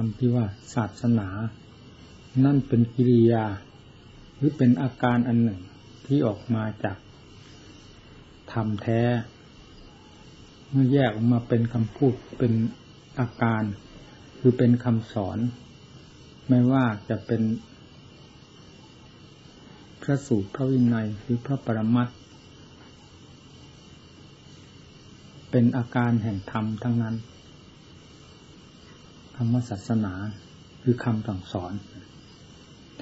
คำที่ว่าศาสนา นั่นเป็นกิริยา หรือเป็นอาการอันหนึ่งที่ออกมาจากธรรมแท้ เมื่อแยกออกมาเป็นคำพูดเป็นอาการ คือเป็นคำสอน ไม่ว่าจะเป็น พระสูตรพระวินัยหรือพระปรมัตเป็นอาการแห่งธรรมทั้งนั้น คำว่าศาสนาคือคำสั่งสอน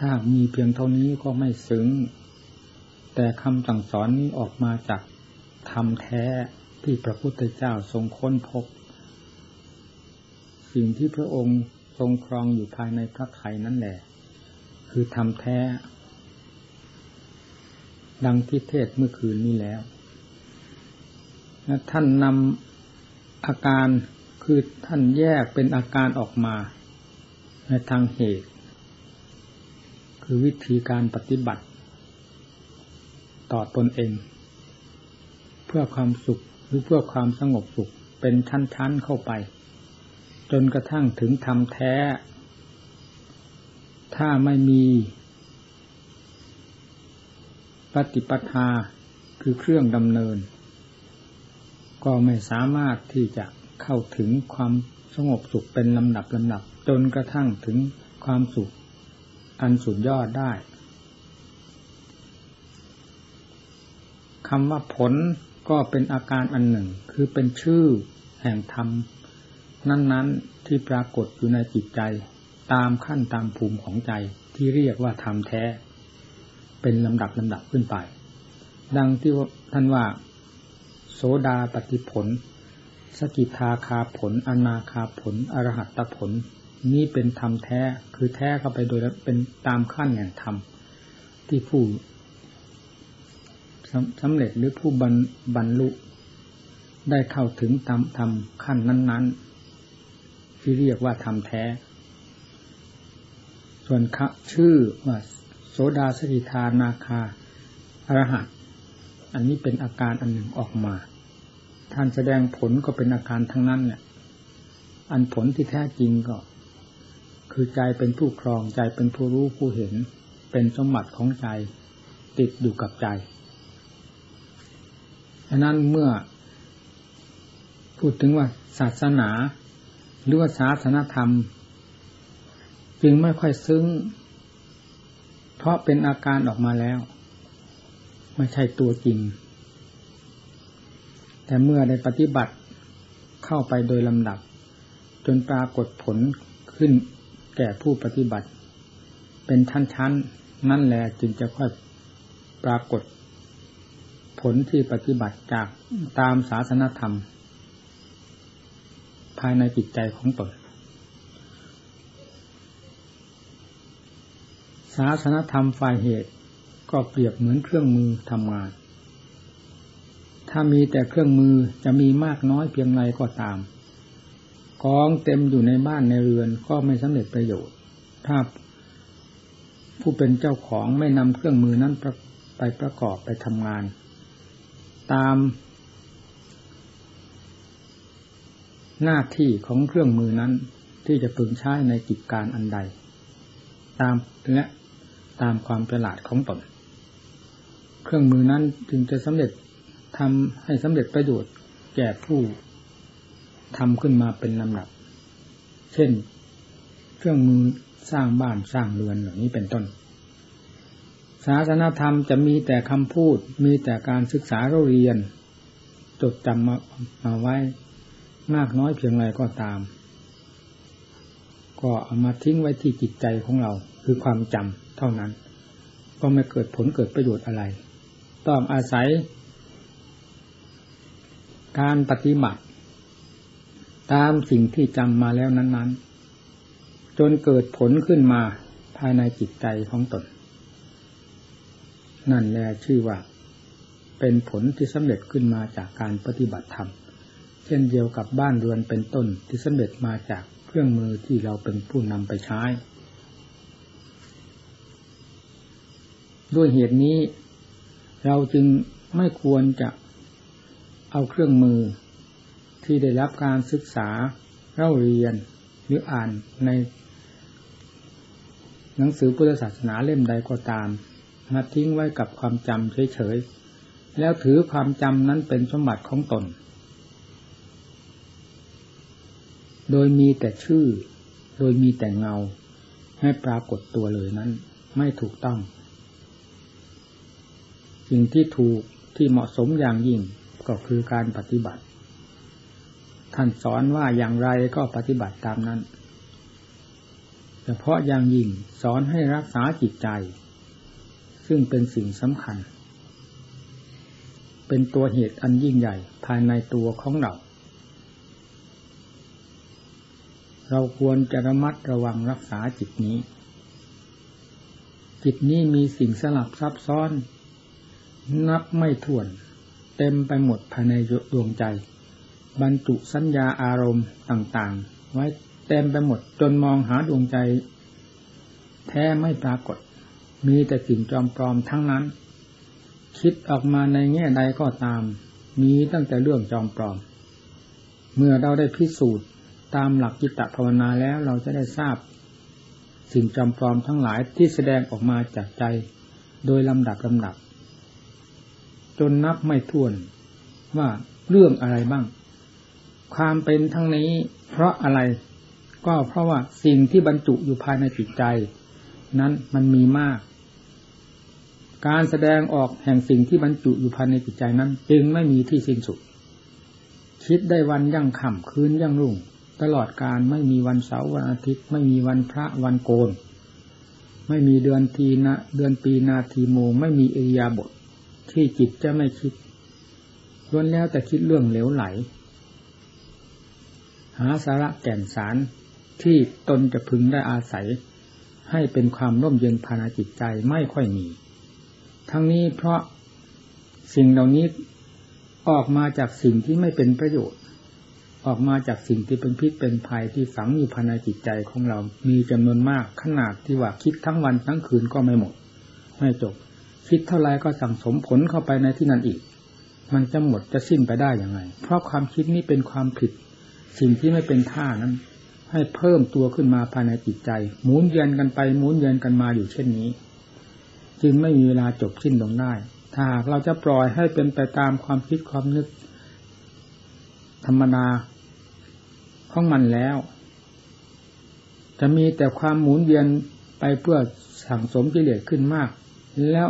ถ้ามีเพียงเท่านี้ก็ไม่ซึ้ง แต่คำสั่งสอนนี้ออกมาจากธรรมแท้ที่พระพุทธเจ้าทรงค้นพบ สิ่งที่พระองค์ทรงครองอยู่ภายในพระไถ่นั่นแหละ คือธรรมแท้ ดังที่เทศเมื่อคืนนี้แล้ว ท่านนำอาการ คือท่านแยกเป็นอาการออกมา ในทางเหตุ คือวิธีการปฏิบัติ ต่อตนเอง เพื่อความสุขหรือเพื่อความสงบสุขเป็นชั้นๆเข้าไป จนกระทั่งถึงธรรมแท้ ถ้าไม่มี ปฏิปทาคือเครื่องดำเนิน ก็ไม่สามารถที่จะ เข้าถึงความสงบสุขเป็นลำดับลำดับ จนกระทั่งถึงความสุข อันสุดยอดได้คำว่าผลก็เป็นอาการอันหนึ่ง คือเป็นชื่อแห่งธรรม นั้นๆที่ปรากฏอยู่ในจิตใจ ตามขั้นตามภูมิของใจที่เรียกว่าธรรมแท้ เป็นลำดับลำดับขึ้นไป ดังที่ท่านว่า โสดาปฏิผล สกิทาคาผล อนาคาผล อรหัตตผล นี่เป็นธรรมแท้ คือแท้เข้าไปโดยเป็นตามขั้นแห่งธรรม ที่ผู้สำเร็จหรือผู้บรรลุได้เข้าถึงตามธรรมขั้นนั้น ๆ ที่เรียกว่าธรรมแท้ ส่วนชื่อว่าโสดาสกิทานาคาอรหัตอันนี้เป็นอาการอันหนึ่งออกมา ท่านแสดงผลก็เป็นอาการทั้งนั้นเนี่ยอันผลที่แท้จริงก็ คือใจเป็นผู้ครองใจเป็นผู้รู้ผู้เห็น เป็นสมบัติของใจติดอยู่กับใจอันนั้นเมื่อ พูดถึงว่าศาสนา หรือว่าศาสนาธรรม จึงไม่ค่อยซึ้ง เพราะเป็นอาการออกมาแล้ว ไม่ใช่ตัวจริง แต่เมื่อได้ปฏิบัติเข้าไปโดยลำดับ จนปรากฏผลขึ้นแก่ผู้ปฏิบัติ เป็นชั้นๆ นั่นแหละจึงจะค่อยปรากฏ ผลที่ปฏิบัติจากตามศาสนธรรม ภายในจิตใจของตนศาสนธรรมฝ่ายเหตุก็เปรียบเหมือนเครื่องมือทำงาน ถ้ามีแต่เครื่องมือจะมีมากน้อยเพียงไรก็ตามกองเต็มอยู่ในบ้านในเรือนก็ไม่สำเร็จประโยชน์ ถ้าผู้เป็นเจ้าของไม่นำเครื่องมือนั้นไปประกอบไปทำงาน ตามหน้าที่ของเครื่องมือนั้นที่จะพึงใช้ในกิจการอันใด ตามและตามความประหลาดของตน เครื่องมือนั้นจึงจะสำเร็จ ทำให้สำเร็จประโยชน์แก่ผู้ทำขึ้นมาเป็นลำดับ เช่น เครื่องมือสร้างบ้านสร้างเรือนเหล่านี้เป็นต้น ศาสนาธรรมจะมีแต่คำพูด มีแต่การศึกษาเราเรียน จดจำมามาไว้ มากน้อยเพียงไรก็ตาม ก็เอามาทิ้งไว้ที่จิตใจของเราคือความจำเท่านั้น ก็ไม่เกิดผลเกิดประโยชน์อะไร ต้องอาศัย การปฏิบัติ ตามสิ่งที่จำมาแล้วนั้น ๆ จนเกิดผลขึ้นมาภายในจิตใจของตน นั่นแหละชื่อว่า เป็นผลที่สำเร็จขึ้นมาจากการปฏิบัติธรรม เช่นเดียวกับบ้านเรือนเป็นต้นที่สำเร็จมาจากเครื่องมือที่เราเป็นผู้นำไปใช้ ด้วยเหตุนี้ เราจึงไม่ควรจะ เอาเครื่องมือที่ได้รับการศึกษาเล่าเรียนหรืออ่านใน หนังสือพุทธศาสนาเล่มใดก็ตามมาทิ้งไว้กับความจำเฉยๆ แล้วถือความจำนั้นเป็นสมบัติของตน โดยมีแต่ชื่อ โดยมีแต่เงา ให้ปรากฏตัวเลยนั้น ไม่ถูกต้อง สิ่งที่ถูกที่เหมาะสมอย่างยิ่ง ก็คือการปฏิบัติ ท่านสอนว่าอย่างไรก็ปฏิบัติตามนั้นเฉพาะอย่างยิ่งสอนให้รักษาจิตใจ ซึ่งเป็นสิ่งสำคัญ เป็นตัวเหตุอันยิ่งใหญ่ภายในตัวของเรา เราควรจะระมัดระวังรักษาจิตนี้ จิตนี้มีสิ่งสลับซับซ้อน นับไม่ถ้วน เต็มไปหมดภายในดวงใจ บรรจุสัญญาอารมณ์ต่างๆ ไว้เต็มไปหมดจนมองหาดวงใจ แท้ไม่ปรากฏ มีแต่สิ่งจอมปลอมทั้งนั้น คิดออกมาในแง่ใดก็ตาม มีตั้งแต่เรื่องจอมปลอม เมื่อเราได้พิสูจน์ตามหลักจิตตภาวนาแล้วเราจะได้ทราบ สิ่งจอมปลอมทั้งหลายที่แสดงออกมาจากใจ โดยลำดับลำดับ จนนับไม่ถ้วนว่าเรื่องอะไรบ้าง ความเป็นทั้งนี้เพราะอะไร ก็เพราะว่าสิ่งที่บรรจุอยู่ภายในจิตใจ นั้นมันมีมาก การแสดงออกแห่งสิ่งที่บรรจุอยู่ภายในจิตใจนั้น จึงไม่มีที่สิ้นสุด คิดได้วันยั่งค่ำคืนยั่งรุ่ง ตลอดการไม่มีวันเสาร์วันอาทิตย์ ไม่มีวันพระวันโกน ไม่มีเดือนทีนะ เดือนปีนาทีโม ไม่มีเอียาบท ที่จิตจะไม่คิดล้วนแล้วแต่คิดเรื่องเหลวไหล หาสาระแก่นสารที่ตนจะพึงได้อาศัย ให้เป็นความร่มเย็นภายในจิตใจไม่ค่อยมี ทั้งนี้เพราะสิ่งเหล่านี้ออกมาจากสิ่งที่ไม่เป็นประโยชน์ ออกมาจากสิ่งที่เป็นพิษเป็นภัยที่ฝังอยู่ภายในจิตใจของเรา มีจำนวนมากขนาดที่ว่าคิดทั้งวันทั้งคืนก็ไม่หมด ไม่จบ คิดเท่าไรก็สั่งสมผลเข้าไปในที่นั้นอีก มันจะหมดจะสิ้นไปได้อย่างไง เพราะความคิดนี้เป็นความผิด สิ่งที่ไม่เป็นท่านั้น ให้เพิ่มตัวขึ้นมาภายในจิตใจ หมุนเยียนกันไปหมุนเยียนกันมาอยู่เช่นนี้ จึงไม่มีเวลาจบสิ้นลงได้ ถ้าเราจะปล่อยให้เป็นไปตามความคิดความนึก ธรรมดาของมันแล้ว จะมีแต่ความหมุนเวียนไปเพื่อสั่งสมกิเลสขึ้นมาก แล้ว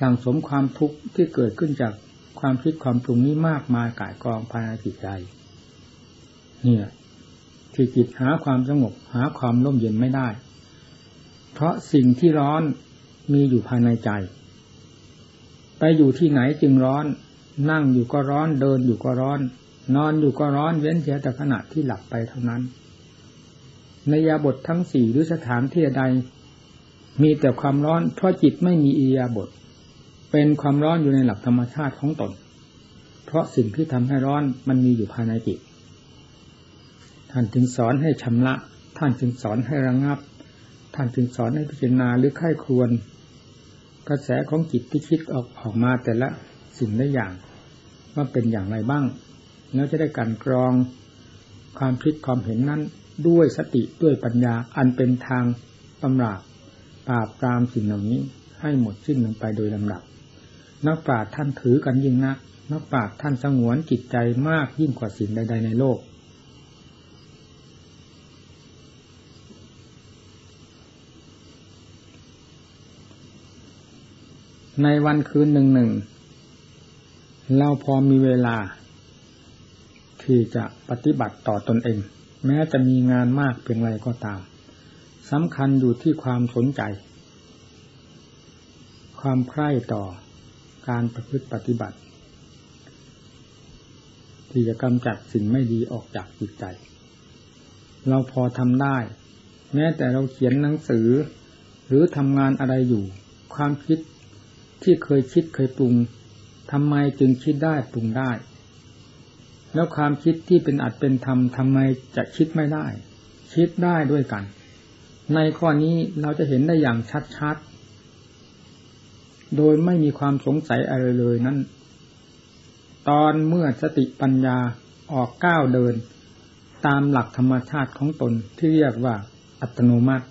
สั่งสมความทุกข์ที่เกิดขึ้นจากความคิดความปรุงนี้มากมายกายกองภายในจิตใจ เนี่ยที่จิตหาความสงบหาความร่มเย็นไม่ได้ เพราะสิ่งที่ร้อนมีอยู่ภายในใจ ไปอยู่ที่ไหนจึงร้อน นั่งอยู่ก็ร้อนเดินอยู่ก็ร้อน นอนอยู่ก็ร้อนเว้นเสียแต่ขณะที่หลับไปเท่านั้น ในยาบททั้งสี่หรือสถานที่ใด มีแต่ความร้อน เพราะจิตไม่มีอียาบท เป็นความร้อนอยู่ในหลักธรรมชาติของตน เพราะสิ่งที่ทำให้ร้อนมันมีอยู่ภายในจิต ท่านจึงสอนให้ชำระ ท่านจึงสอนให้ระงงับ ท่านจึงสอนให้พิจารณาหรือไข้ควร กระแสของจิตที่คิดออกออกมาแต่ละสิ่งละอย่าง ว่าเป็นอย่างไรบ้าง แล้วจะได้การกรองความคิดความเห็นนั้นด้วยสติด้วยปัญญาอันเป็นทางตำราปราบปรามสิ่งเหล่านี้ให้หมดสิ้นลงไปโดยลำดับ นักปราชญ์ท่านถือกันยิ่งนักนักปราชญ์ท่านสงวนจิตใจมากยิ่งกว่าสิ่งใด ๆ ในโลก ในวันคืนหนึ่งหนึ่งเราพอมีเวลา ที่จะปฏิบัติต่อตนเอง แม้จะมีงานมากเพียงไรก็ตามสำคัญอยู่ที่ความสนใจ ความใคร่ต่อ การประพฤติปฏิบัติ ที่จะกำจัดสิ่งไม่ดีออกจากจิตใจ เราพอทำได้ แม้แต่เราเขียนหนังสือ หรือทำงานอะไรอยู่ ความคิดที่เคยคิดเคยปรุงทำไมจึงคิดได้ปรุงได้ แล้วความคิดที่เป็นอัดเป็นธรรมทำไมจะคิดไม่ได้ คิดได้ด้วยกัน ในข้อนี้เราจะเห็นได้อย่างชัดๆ โดยไม่มีความสงสัยอะไรเลยนั้น ตอนเมื่อสติปัญญาออกก้าวเดิน ตามหลักธรรมชาติของตนที่เรียกว่าอัตโนมัติ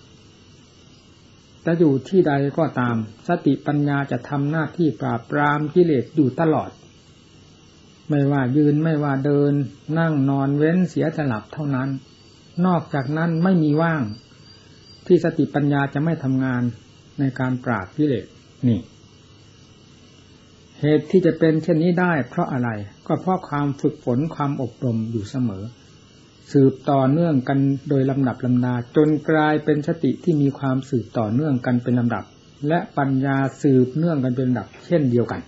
จะอยู่ที่ใดก็ตาม สติปัญญาจะทำหน้าที่ปราบปรามกิเลสอยู่ตลอด ไม่ว่ายืนไม่ว่าเดิน นั่งนอนเว้นเสียแต่หลับเท่านั้น นอกจากนั้นไม่มีว่าง ที่สติปัญญาจะไม่ทำงานในการปราบกิเลสนี่ เหตุที่จะเป็นเช่นนี้ได้เพราะอะไรก็เพราะความฝึกฝนความอบรมอยู่เสมอ สืบต่อเนื่องกันโดยลำดับลำดาจนกลายเป็นสติที่มีความสืบต่อเนื่องกันเป็นลำดับ และปัญญาสืบเนื่องกันเป็นลำดับ เช่นเดียวกัน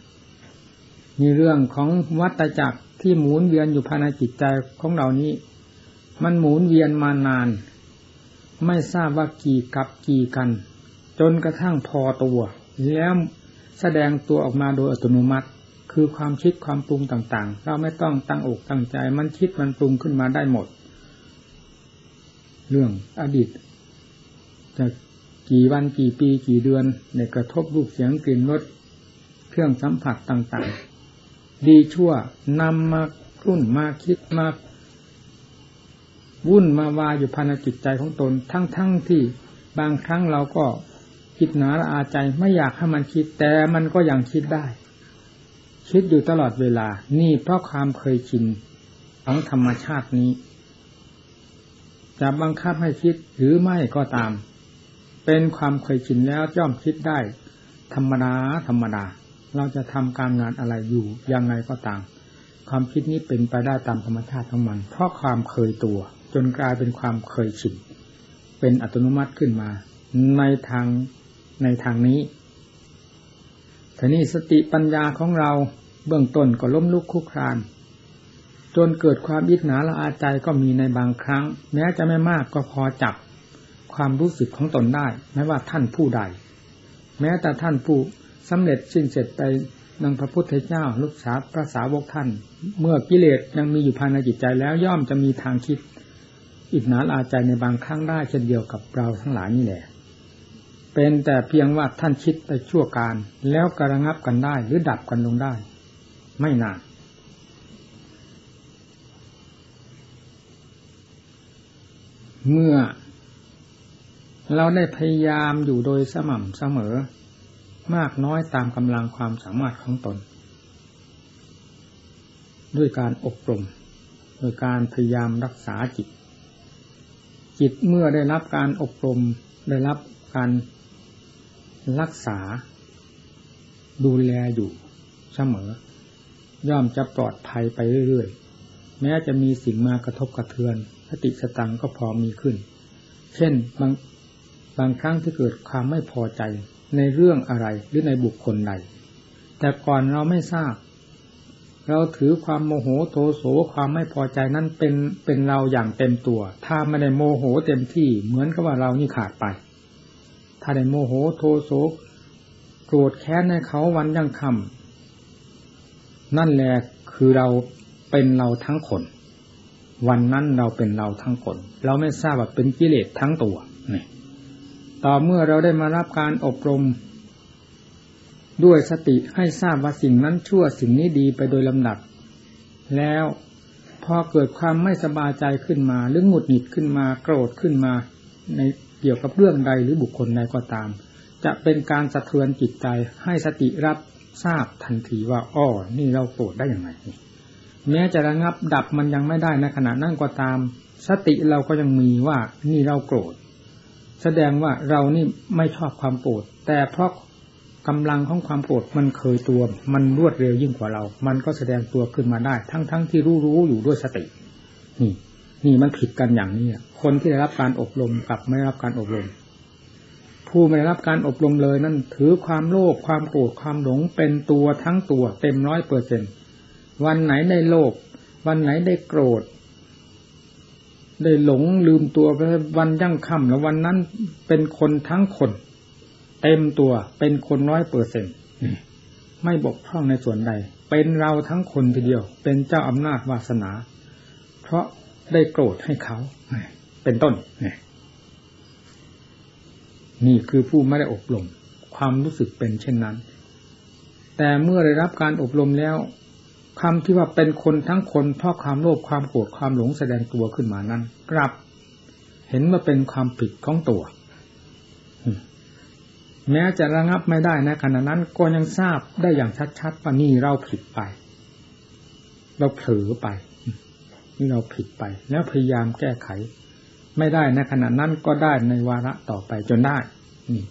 มีเรื่องของวัตจักรที่หมุนเวียนอยู่ภายในจิตใจของเรานี้ มันหมุนเวียนมานาน ไม่ทราบว่ากี่กับกี่กัน จนกระทั่งพอตัว แล้ว แสดงตัวออกมาโดยอัตโนมัติ คือความคิดความปรุงต่างๆ เราไม่ต้องตั้งอกตั้งใจ มันคิดมันปรุงขึ้นมาได้หมด เรื่องอดีตจะกี่วันกี่ปีกี่เดือนในกระทบรูปเสียงกลิ่นรสเครื่องสัมผัสต่างๆ ดีชั่วนำมารุ่นมาคิดมาวุ่นมาวาอยู่ภายในจิตใจของตนทั้งๆทที่บางครั้งเราก็ คิดหนาละอาใจไม่อยากให้มันคิด แต่มันก็ยังคิดได้ คิดอยู่ตลอดเวลา นี่เพราะความเคยชินของธรรมชาตินี้ จะบังคับให้คิดหรือไม่ก็ตาม เป็นความเคยชินแล้วย่อมคิดได้ ธรรมดาธรรมดา เราจะทำการงานอะไรอยู่ยังไงก็ตาม ความคิดนี้เป็นไปได้ตามธรรมชาติของมัน เพราะความเคยตัว จนกลายเป็นความเคยชินเป็นอัตโนมัติขึ้นมา ในทาง ในทางนี้ทีนี้สติปัญญาของเราเบื้องต้นก็ล้มลุกคุกคราน จนเกิดความอิจฉาละอาใจก็มีในบางครั้ง แม้จะไม่มากก็พอจับความรู้สึกของตนได้ไม่ว่าท่านผู้ใด แม้แต่ท่านผู้สำเร็จสิ้นเสร็จไปนังพระพุทธเจ้าลูกสาวพระสาวกท่าน เมื่อกิเลสยังมีอยู่ภายในจิตใจแล้วย่อมจะมีทางคิดอิจฉาละอาใจในบางครั้งได้เช่นเดียวกับเราทั้งหลายนี่แหละ เป็นแต่เพียงว่าท่านคิดไปชั่วการ แล้วกระงับกันได้หรือดับกันลงได้ ไม่นานเมื่อ เราได้พยายามอยู่โดยสม่ำเสมอ มากน้อยตามกำลังความสามารถของตน ด้วยการอบรมโดยการพยายามรักษาจิต จิตเมื่อได้รับการอบรมได้รับการ รักษา ดูแลอยู่เสมอย่อมจะปลอดภัยไปเรื่อยๆ แม้จะมีสิ่งมากระทบกระเทือนสติสตังก็พอมีขึ้น เช่นบางบางครั้งที่เกิดความไม่พอใจในเรื่องอะไรหรือในบุคคลใด แต่ก่อนเราไม่ทราบ เราถือความโมโหโทโสความไม่พอใจนั้นเป็นเป็นเราอย่างเต็มตัว ถ้าไม่ได้โมโหเต็มที่เหมือนกับว่าเรานี่ขาดไปาได้โมโหโทโสโกรธแค้นในเขาวันยังคำนั่นแหละคือเราเป็นเราทั้งคน วันนั้นเราเป็นเราทั้งคน เราไม่ทราบว่าเป็นกิเลสทั้งตัวนี่ต่อเมื่อเราได้มารับการอบรม ด้วยสติให้ทราบว่าสิ่งนั้นชั่วสิ่งนี้ดีไปโดยลำดับแล้วพอเกิดความไม่สบายใจขึ้นมา หรือหงุดหงิดขึ้นมา โกรธขึ้นมา ใน เกี่ยวกับเรื่องใดหรือบุคคลใดก็ตาม จะเป็นการสะเทือนจิตใจให้สติรับทราบทันทีว่าอ้อนี่เราโกรธได้อย่างไรแม้จะระงับดับมันยังไม่ได้ในขณะนั่งก็ตาม สติเราก็ยังมีว่านี่เราโกรธ แสดงว่าเรานี่ไม่ชอบความโกรธแต่เพราะกำลังของความโกรธมันเคยตัว มันรวดเร็วยิ่งกว่าเรา มันก็แสดงตัวขึ้นมาได้ ทั้งๆทที่รู้รู้อยู่ด้วยสตินี่ นี่มันผิดกันอย่างนี้คนที่ได้รับการอบรมกับไม่ได้รับการอบรม ผู้ไม่ได้รับการอบรมเลยนั่นถือความโลภความโกรธความหลงเป็นตัวทั้งตัวเต็มร้อยเปอร์เซ็นต์วันไหนได้โลภวันไหนได้โกรธ ได้หลงลืมตัวไปวันยั่งค่ำแล้ววันนั้นเป็นคนทั้งคน เต็มตัวเป็นคนร้อยเปอร์เซ็นต์ไม่บกพร่องในส่วนใด เป็นเราทั้งคนทีเดียว เป็นเจ้าอำนาจวาสนา เพราะ ได้โกรธให้เขา เป็นต้น นี่คือผู้ไม่ได้อบรม ความรู้สึกเป็นเช่นนั้น แต่เมื่อได้รับการอบรมแล้วความที่ว่าเป็นคนทั้งคนเพราะความโลภความโกรธความหลงแสดงตัวขึ้นมานั้น กลับ เห็นว่าเป็นความผิดของตัวแม้จะระงับไม่ได้นะขณะนั้นก็ยังทราบได้อย่างชัดๆว่านี่เราผิดไป เราเผลอไป นี่เราผิดไป แล้วพยายามแก้ไข ไม่ได้ในขณะนั้นก็ได้ในวาระต่อไปจนได้ นี่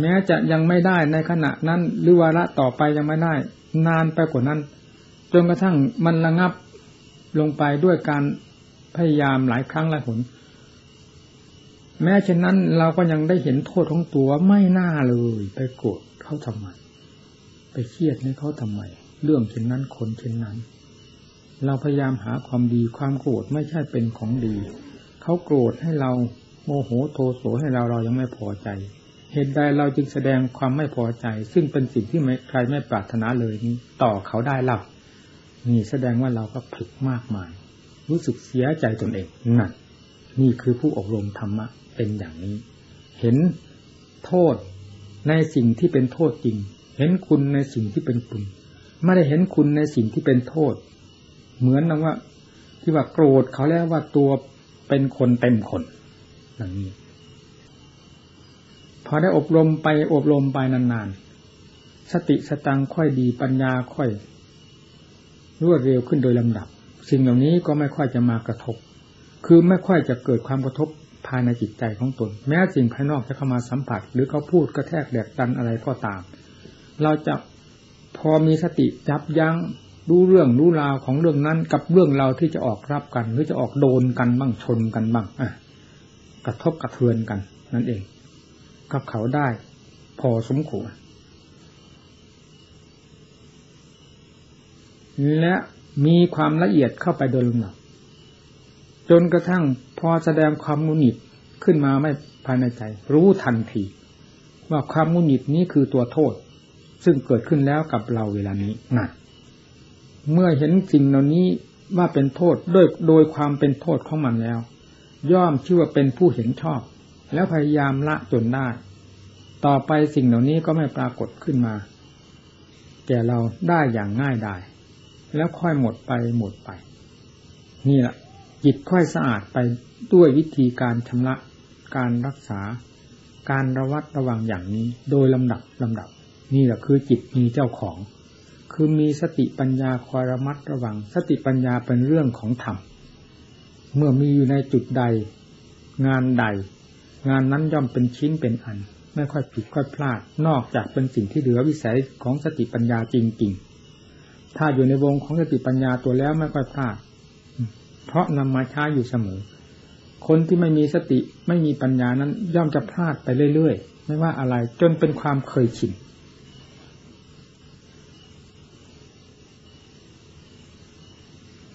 แม้จะยังไม่ได้ในขณะนั้น หรือวาระต่อไปยังไม่ได้ นานไปกว่านั้นจนกระทั่งมันระงับลงไปด้วยการพยายามหลายครั้งหลายหนแม้เช่นนั้นเราก็ยังได้เห็นโทษของตัวไม่น่าเลย ไปโกรธเขาทำไม ไปเครียดให้เขาทำไม เรื่องเช่นนั้นคนเช่นนั้น เราพยายามหาความดีความโกรธไม่ใช่เป็นของดี เขาโกรธให้เราโมโหโทโสให้เราเรายังไม่พอใจ เหตุใดเราจึงแสดงความไม่พอใจ ซึ่งเป็นสิ่งที่ไม่ใครไม่ปรารถนาเลยนี้ต่อเขาได้เล่านี่แสดงว่าเราก็ผิดมากมาย รู้สึกเสียใจตนเองนั่นนี่คือผู้อบรมธรรมะเป็นอย่างนี้ เห็นโทษในสิ่งที่เป็นโทษจริง เห็นคุณในสิ่งที่เป็นคุณ ไม่ได้เห็นคุณในสิ่งที่เป็นโทษ เหมือนนะว่า ที่ว่าโกรธเขาแล้วว่าตัวเป็นคนเต็มคนอย่างนี้พอได้อบรมไปอบรมไปนานๆ สติสตังค่อยดีปัญญาค่อยรวดเร็วขึ้นโดยลำดับ สิ่งเหล่านี้ก็ไม่ค่อยจะมากระทบ คือไม่ค่อยจะเกิดความกระทบภายในจิตใจของตน แม้สิ่งภายนอกจะเข้ามาสัมผัส หรือเขาพูดกระแทกแดกดันอะไรก็ตาม เราจะพอมีสติจับยัง้ง รู้เรื่องรู้ราวของเรื่องนั้น กับเรื่องเราที่จะออกรับกัน หรือจะออกโดนกันบ้างชนกันบ้างอะกระทบกระเทือนกัน นั่นเอง กับเขาได้ พอสมควรและมีความละเอียดเข้าไปโดยลำดับจนกระทั่งพอแสดงความงุนหิดขึ้นมาไม่ภายในใจ รู้ทันทีว่าความงุนหิดนี้คือตัวโทษ ซึ่งเกิดขึ้นแล้วกับเราเวลานี้นั่น เมื่อเห็นสิ่งเหล่านี้ว่าเป็นโทษโดยโดยความเป็นโทษของมันแล้ว ย่อมชื่อว่าเป็นผู้เห็นชอบ แล้วพยายามละจนได้ ต่อไปสิ่งเหล่านี้ก็ไม่ปรากฏขึ้นมา แก่เราได้อย่างง่ายดายแล้วค่อยหมดไปหมดไป นี่แหละจิตค่อยสะอาดไปด้วยวิธีการชำระการรักษา การระวัดระวังอย่างนี้ โดยลำดับลำดับ นี่แหละคือจิตมีเจ้าของ คือมีสติปัญญาคอยระมัดระวัง สติปัญญาเป็นเรื่องของธรรม เมื่อมีอยู่ในจุดใด งานใด งานนั้นย่อมเป็นชิ้นเป็นอัน ไม่ค่อยผิดค่อยพลาด นอกจากเป็นสิ่งที่เหลือวิสัยของสติปัญญาจริงๆ ถ้าอยู่ในวงของสติปัญญาตัวแล้วไม่ค่อยพลาด เพราะนำมาใช้อยู่เสมอ คนที่ไม่มีสติไม่มีปัญญานั้นย่อมจะพลาดไปเรื่อยๆ ไม่ว่าอะไรจนเป็นความเคยชิน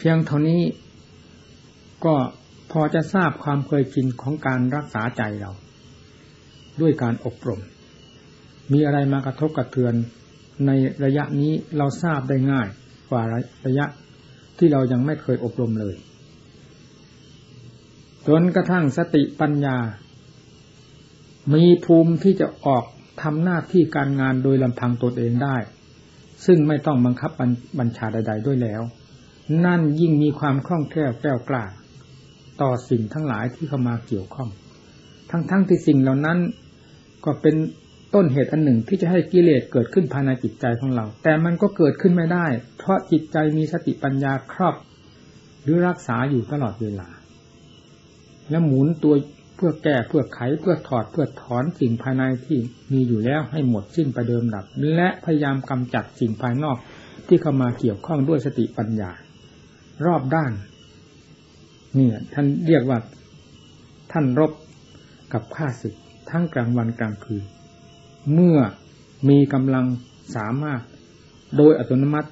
พียงเท่านี้ก็พอจะทราบความเคยชินของการรักษาใจเรา ด้วยการอบรม มีอะไรมากระทบกระเทือนในระยะนี้เราทราบได้ง่ายกว่าระยะที่เรายังไม่เคยอบรมเลย จนกระทั่งสติปัญญา มีภูมิที่จะออกทำหน้าที่การงานโดยลำพังตนเองได้ ซึ่งไม่ต้องบังคับบัญชาใด ๆ ด้วยแล้ว นั่นยิ่งมีความคล่องแคล่วแกล้วกล้า ต่อสิ่งทั้งหลายที่เข้ามาเกี่ยวข้อง ทั้งๆทที่สิ่งเหล่านั้น ก็เป็นต้นเหตุอันหนึ่งที่จะให้กิเลสเกิดขึ้นภายในจิตใจของเรา แต่มันก็เกิดขึ้นไม่ได้ เพราะจิตใจมีสติปัญญาครอบ หรือรักษาอยู่ตลอดเวลา และหมุนตัวเพื่อแก้เพื่อไขเพื่อถอดเพื่อถอนสิ่งภายในที่มีอยู่แล้วให้หมดสิ้นไปเดิมดับ และพยายามกำจัดสิ่งภายนอกที่เข้ามาเกี่ยวข้องด้วยสติปัญญา รอบด้านนี่ท่านเรียกว่าท่านรบกับข้าศึกทั้งกลางวันกลางคืน เมื่อมีกำลังสามารถโดยอัตโนมัติ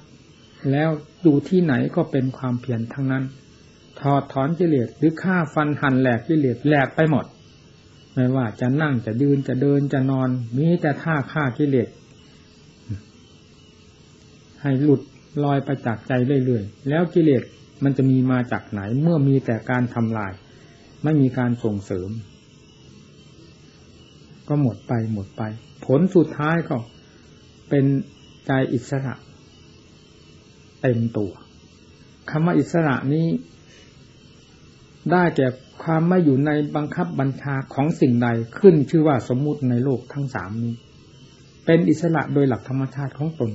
แล้วดูที่ไหนก็เป็นความเพียรทั้งนั้น ถอดถอนกิเลสหรือฆ่าฟันหั่นแหลกกิเลสแหลกไปหมด ไม่ว่าจะนั่งจะยืนจะเดินจะนอน มีแต่ท่าฆ่ากิเลสให้หลุด ลอยไปจากใจเรื่อยๆ แล้วกิเลสมันจะมีมาจากไหน เมื่อมีแต่การทำลาย ไม่มีการส่งเสริม ก็หมดไปหมดไป ผลสุดท้ายก็เป็นใจอิสระ เต็มตัวคำว่าอิสระนี้ ได้แก่ความไม่อยู่ในบังคับบัญชาของสิ่งใดขึ้นชื่อว่าสมมุติในโลกทั้งสามนี้ เป็นอิสระโดยหลักธรรมชาติของตน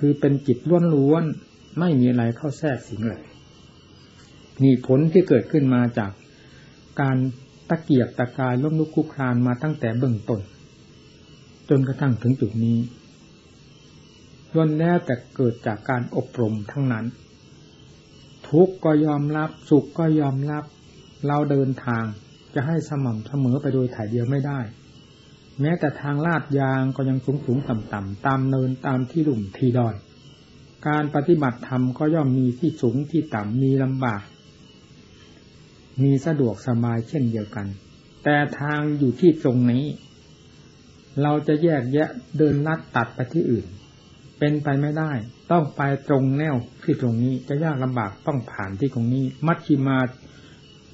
คือเป็นจิตล้วนๆไม่มีอะไรเข้าแทรกสิงเลยนี่ผลที่เกิดขึ้นมาจากการตะเกียบตะกายล้มลุกคุกคลานมาตั้งแต่เบื้องต้น จนกระทั่งถึงจุดนี้ล้วนแล้วแต่เกิดจากการอบรมทั้งนั้น ทุกก็ยอมรับ สุขก็ยอมรับ เราเดินทางจะให้สม่ำเสมอไปโดยถ่ายเดียวไม่ได้ แม้แต่ทางลาดยางก็ยังสูงสูงต่ำต่ำตามเนินตามที่ลุมที่ดอย การปฏิบัติธรรมก็ย่อมมีที่สูงที่ต่ำมีลำบาก มีสะดวกสบายเช่นเดียวกัน แต่ทางอยู่ที่ตรงนี้ เราจะแยกแยะเดินลัดตัดไปที่อื่น เป็นไปไม่ได้ ต้องไปตรงแนวที่ตรงนี้จะยากลำบากต้องผ่านที่ตรงนี้ มัชชิมา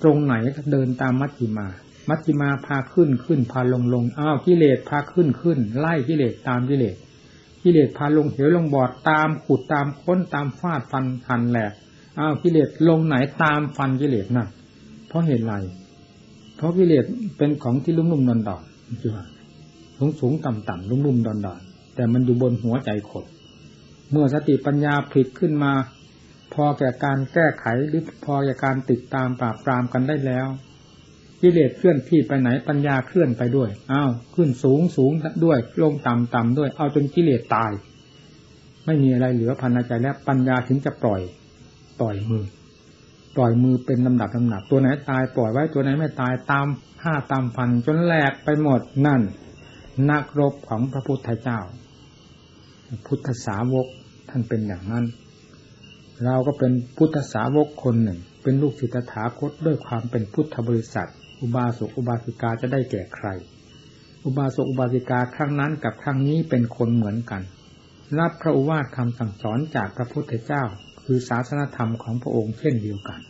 ตรงไหนก็เดินตามมัชชิมา มัชชิมาพาขึ้นขึ้นพาลงลงอ้าวกิเลสพาขึ้นขึ้น ไล่กิเลสตามกิเลสกิเลสพาลงเหวลงบอดตามขุดตามค้นตามฟาดฟันหันแหลกอ้าวกิเลสลงไหนตามฟันกิเลสนั่นเพราะเหตุไรเพราะกิเลสเป็นของที่ลุ่มลุ่มนอนดอนจีว่าสูงสูงต่ำต่ำรุ่มรุ่มดอนดอนแต่มันอยู่บนหัวใจคนเมื่อสติปัญญาผลิตขึ้นมา พอแก่การแก้ไขหรือพอแก่การติดตามปราบปรามกันได้แล้ว กิเลสเคลื่อนที่ไปไหนปัญญาเคลื่อนไปด้วยอ้าวขึ้นสูงสูงด้วยลงต่ำต่ำด้วย เอาจนกิเลสตาย ไม่มีอะไรเหลือพันใจแล้วปัญญาถึงจะปล่อยปล่อยมือ ปล่อยมือเป็นลำดับลำดับตัวไหนตายปล่อยไว้ตัวไหนไม่ตายตามห้าตามพันจนแหลกไปหมดนั่น นักรบของพระพุทธเจ้า พุทธสาวกท่านเป็นอย่างนั้น เราก็เป็นพุทธสาวกคนหนึ่ง เป็นลูกศิษย์ถาคตด้วยความเป็นพุทธบริษัท อุบาสกอุบาสิกาจะได้แก่ใคร อุบาสกอุบาสิกาครั้งนั้นกับครั้งนี้เป็นคนเหมือนกัน รับพระอุวาทคำสั่งสอนจากพระพุทธเจ้า คือศาสนธรรมของพระองค์เช่นเดียวกัน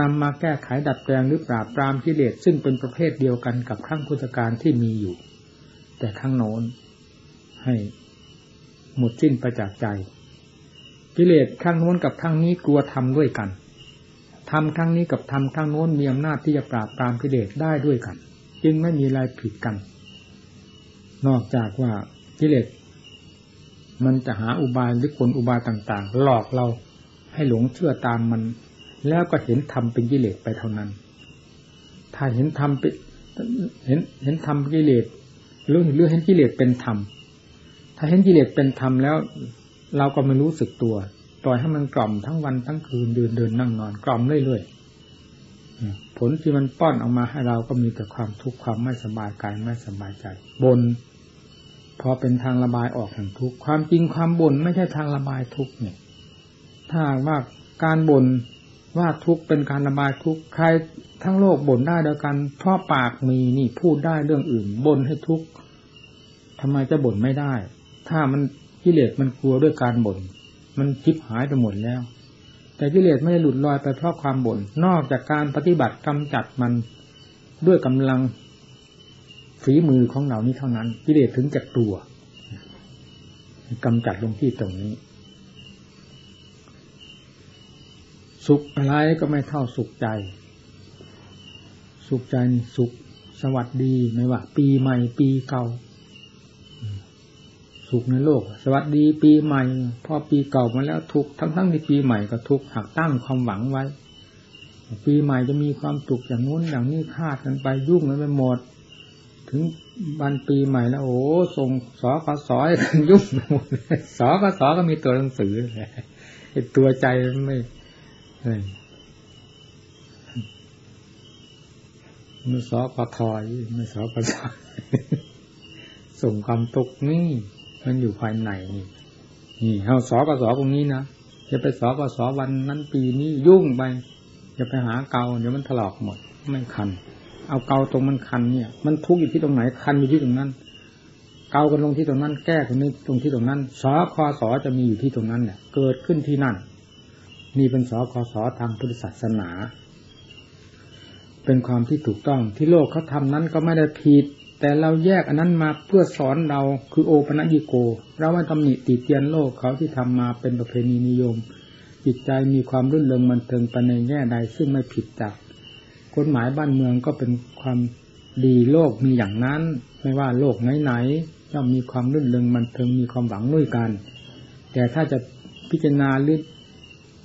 นำมาแก้ไขดัดแปลงหรือปราบปรามกิเลสซึ่งเป็นประเภทเดียวกันกับครั้งพุทธการที่มีอยู่ แต่ข้างโน้นให้หมดสิ้นไปจากใจ กิเลสข้างโน้นกับข้างนี้กลัวทำด้วยกัน ทำข้งนี้กับทำข้งโน้นมีอำนาจที่จะปราบปรามกิเลสได้ด้วยกัน จึงไม่มีอะไรผิดกัน นอกจากว่ากิเลสมันจะหาอุบายหรือกลอุบายต่าง ๆ หลอกเราให้หลงเชื่อตามมัน แล้วก็เห็นทำเป็นกิเลสไปเท่านั้น ถ้าเห็นทำเป็นเห็นเห็นทำกิเลสหรือหรือเห็นกิเลสเป็นธรรมถ้าเห็นกิเลสเป็นธรรมแล้ว เราก็ไม่รู้สึกตัว ล่อยให้มันกล่อมทั้งวันทั้งคืนเดินเดินนั่งนอนกล่อมเรื่อยๆผลที่มันป้อนออกมาให้เราก็มีแต่ความทุกข์ความไม่สบายกายไม่สบายใจบนพอเป็นทางระบายออกแห่งทุกข์ความจริงความบ่นไม่ใช่ทางระบายทุกข์เนี่ย ถ้าว่าการบ่นว่าทุกข์เป็นการระบายทุกข์ใครทั้งโลกบ่นได้เดียวกันเพราะปากมีนี่พูดได้เรื่องอื่นบ่นให้ทุกข์ทำไมจะบ่นไม่ได้ ถ้ามันกิเลสมันกลัวด้วยการบ่น มันคิดหายไปหมดแล้ว แต่กิเลสไม่ได้หลุดลอยไปเพราะความบ่นนอกจากการปฏิบัติกำจัดมันด้วยกำลังฝีมือของเรานี้เท่านั้น กิเลสถึงจะกลัวกำจัดลงที่ตรงนี้ สุขอะไรก็ไม่เท่าสุขใจ สุขใจสุขสวัสดีไม่ว่า ปีใหม่ปีเก่า สุขในโลก สวัสดีปีใหม่ พอปีเก่ามาแล้วทุกทั้งทั้งที่ปีใหม่ก็ทุกหักตั้งความหวังไว้ ปีใหม่จะมีความสุขอย่างนู้นอย่างนี้คาดกันไปยุ่งกันไปหมด ถึงวันปีใหม่แล้วโอ้ส่งสอกสอยกันยุ่งหมดสอกสอก็มีตัวหนังสือตัวใจไม่ไม่สอกทอยไม่สอกทอยส่งความตกนี่ มันอยู่ภายในนี่นี่เอาสอกสอตรงนี้นะจะไปสอกสอวันนั้นปีนี้ยุ่งไปจะไปหาเกาเดี๋ยวมันถลอกหมดไม่คัน เอาเกาตรงมันคันเนี่ย มันทุกข์อยู่ที่ตรงไหนคันอยู่ที่ตรงนั้น เกากันลงที่ตรงนั้น แก้ตรงนี้ตรงที่ตรงนั้นสอคอสอจะมีอยู่ที่ตรงนั้นเนี่ยเกิดขึ้นที่นั่นนี่เป็นสอคอสอทางพุทธศาสนา เป็นความที่ถูกต้องที่โลกเขาทานั้นก็ไม่ได้ผิด แต่เราแยกอันนั้นมาเพื่อสอนเราคือโอปนัญิโก เราว่าตำหนิติเตียนโลกเขาที่ทำมาเป็นประเพณีนิยม จิตใจมีความรื่นเริงมันเทิงไปในแง่ใดซึ่งไม่ผิดจากกฎหมายบ้านเมืองก็เป็นความดีโลกมีอย่างนั้น ไม่ว่าโลกไหนๆย่อมมีความรื่นเริงมันเทิงมีความหวังด้วยกัน แต่ถ้าจะพิจารณาหรือ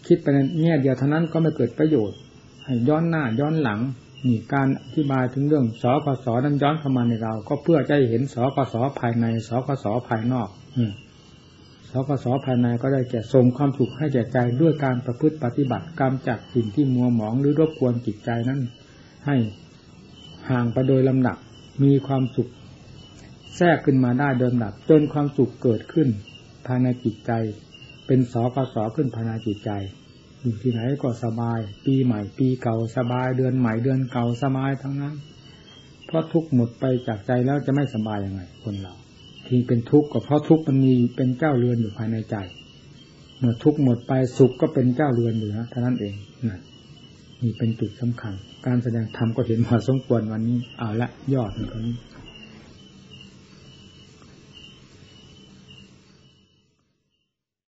คิดไปในแง่เดียวเท่านั้นก็ไม่เกิดประโยชน์ให้ย้อนหน้าย้อนหลัง นี่การอธิบายถึงเรื่องสกสนั้นย้อนเข้ามาในเรา ก็เพื่อจะเห็นสกสภายในสกสภายนอกสกสภายในก็ได้แก่ส่งความสุขให้แก่ใจด้วยการประพฤติปฏิบัติกรรมจากสิ่งที่มัวหมองหรือรบกวนจิตใจนั้น ให้ห่างไปโดยลำดับมีความสุข แทรกขึ้นมาได้โดยลำดับจนความสุขเกิดขึ้นภายในจิตใจ เป็นสกสขึ้นภายในจิตใจ อยู่ที่ไหนก็สบาย ปีใหม่ ปีเก่าสบายเดือนใหม่เดือนเก่าสบายทั้งนั้น เพราะทุกหมดไปจากใจแล้วจะไม่สบายยังไง คนเรา ที่เป็นทุกข์ก็เพราะทุกข์มันมีเป็นเจ้าเรือนอยู่ภายในใจ เมื่อทุกข์หมดไปสุขก็เป็นเจ้าเรือนเหนือเท่านั้นเองนั่นนี่เป็นจุดสำคัญ การแสดงธรรมก็เห็นพอสมควรวันนี้เอาละยอดนี้